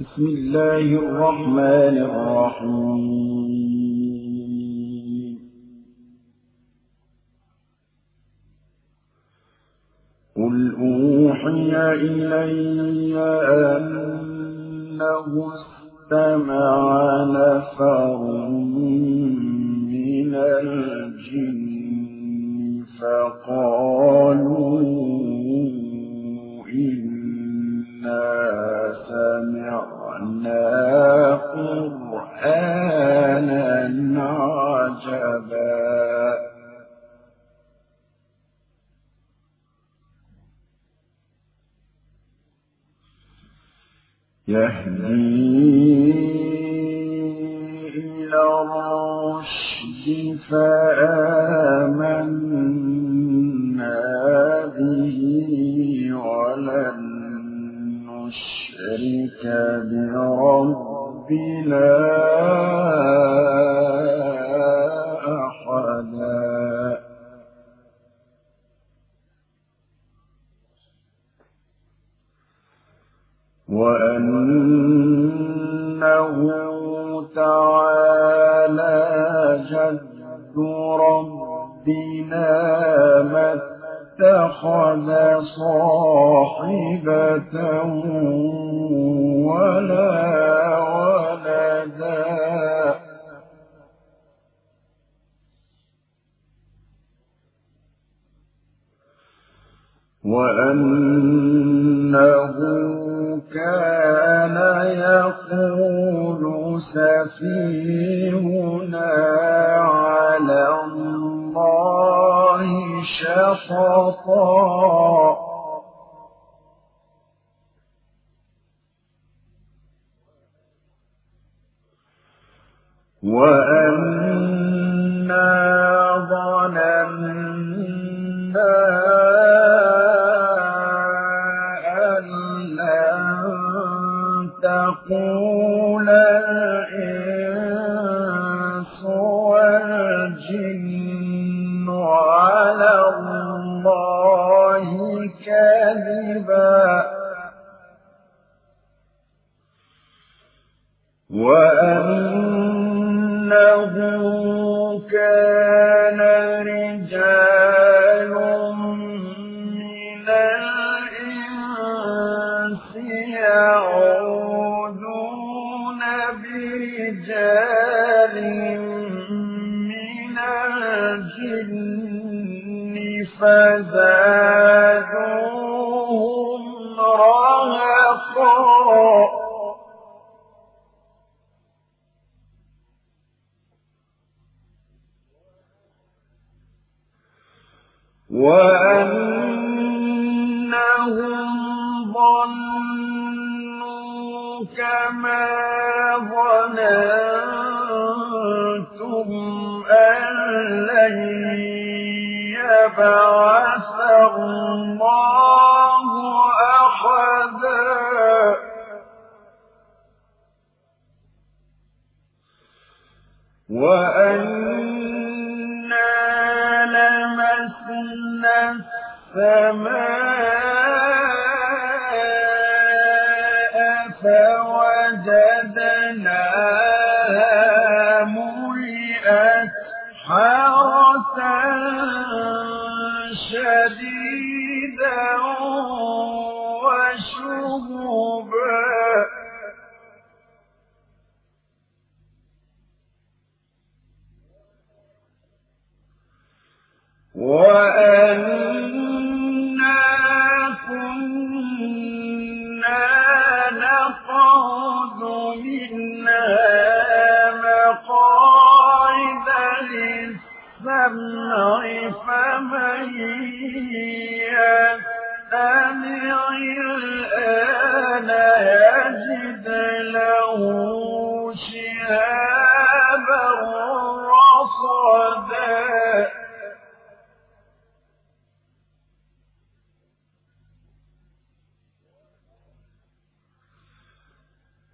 بسم الله الرحمن الرحيم. قل أوحي إلي أنه استمع نفر من الجن فقالوا إنا عجبا. يهدي إلى الرشد فآمنا به نشرك بربنا أحدا وأنه تعالى جد ربنا ما اتخذ صاحبة ولا ولدا. وأنه كان يقول سفيهنا شططا برجال من الجن فزادوهم رهقا. وأنهم كما ظننتم أن لن يبعث الله أحدا. وأنا لمسنا السماء فوجدناها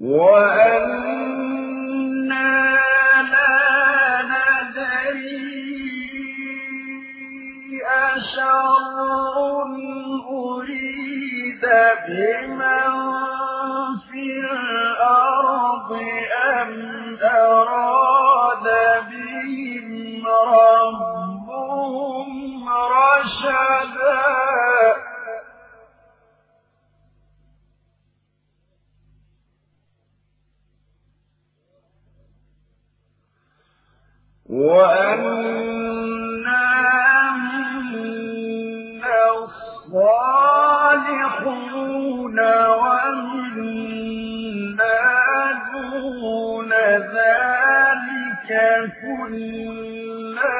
وأنا لا ندري أشر أريد بمن كنا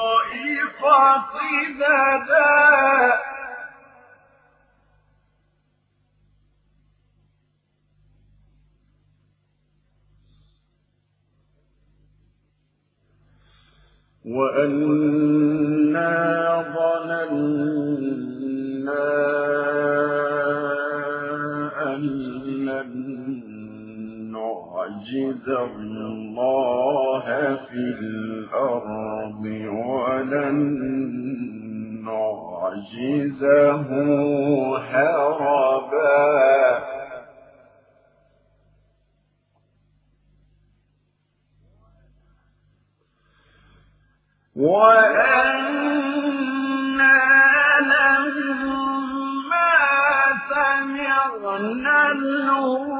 طرائق قددا وأنا ظننا أن لن نعجز الله في الأرض ولن نعجزه هربا وأنا لما سمعنا الهدى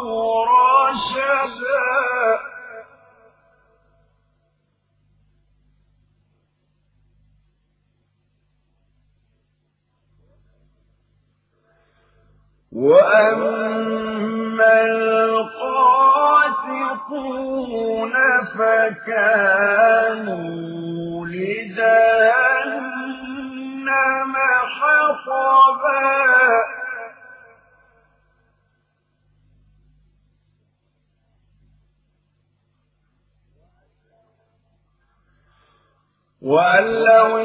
وأن لو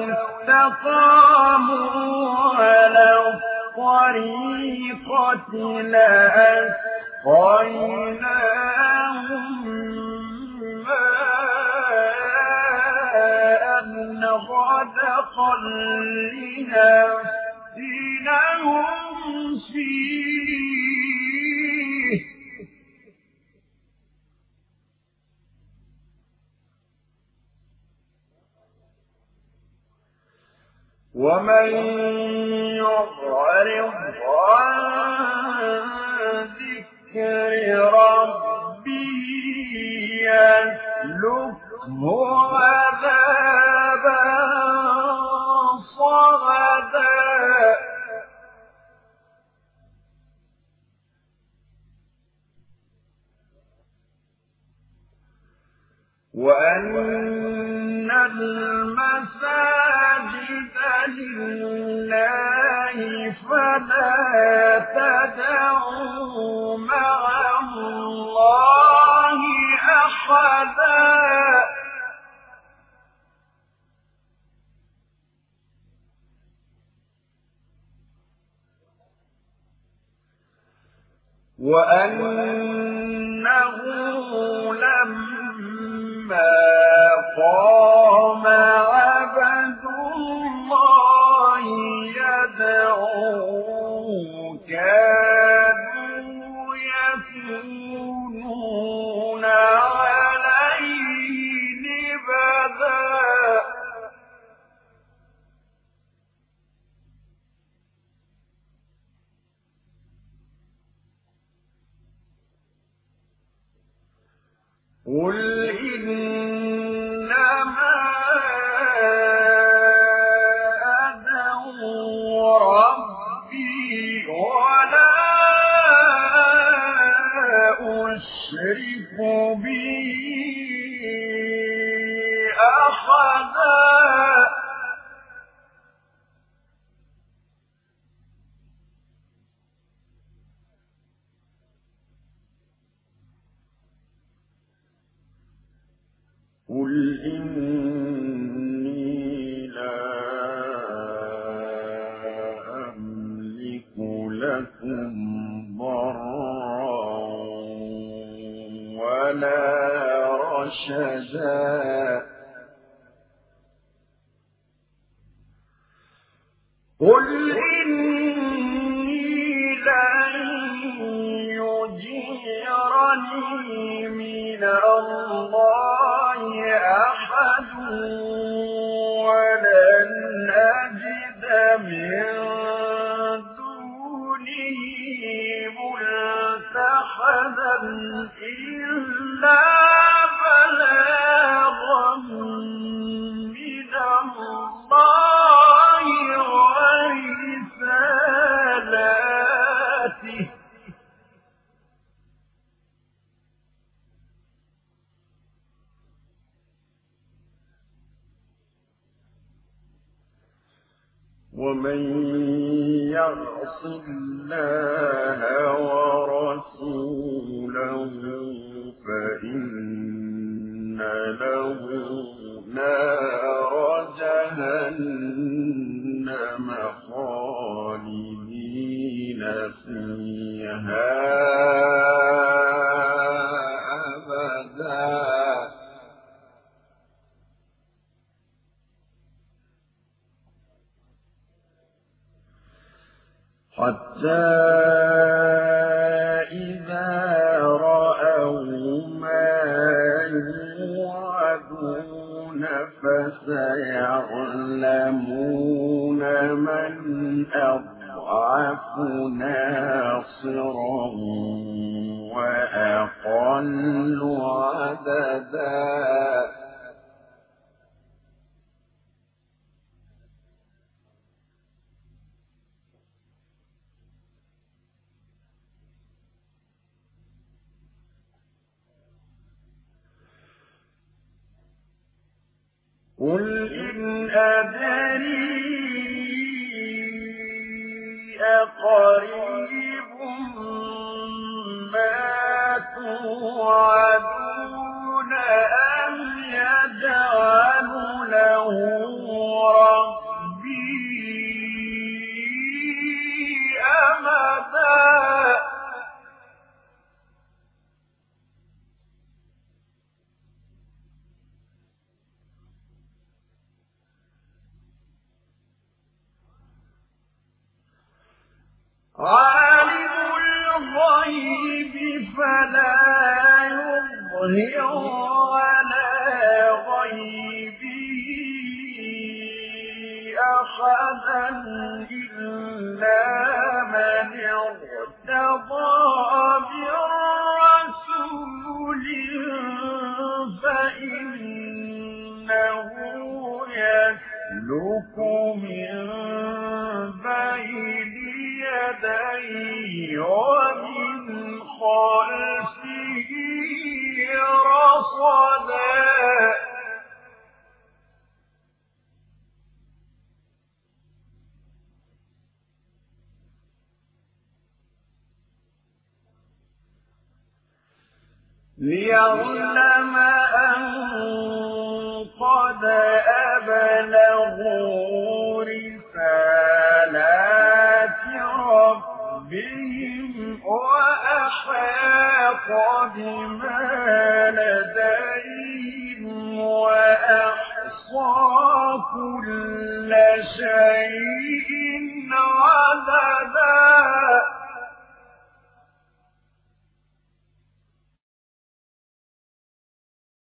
استقاموا على الطريقة لأسقيناهم ماء غدقا لنفتنهم فيه ومن يعرض عن ذكر ربه يسلكه وأنه قل إنما أدعو ربي insurance, ومن يعص الله ورسوله فإن له نار جهنم خالدين فيها. حتى إذا رأوا ما يوعدون فسيعلمون من أضعف ناصرا عالم الغيب فلا يظهر على غيبه أحدا إلا من ارتضى فإنه من بين يديه ومن خلفه رصدا. ليعلم أن قد أبلغوا ما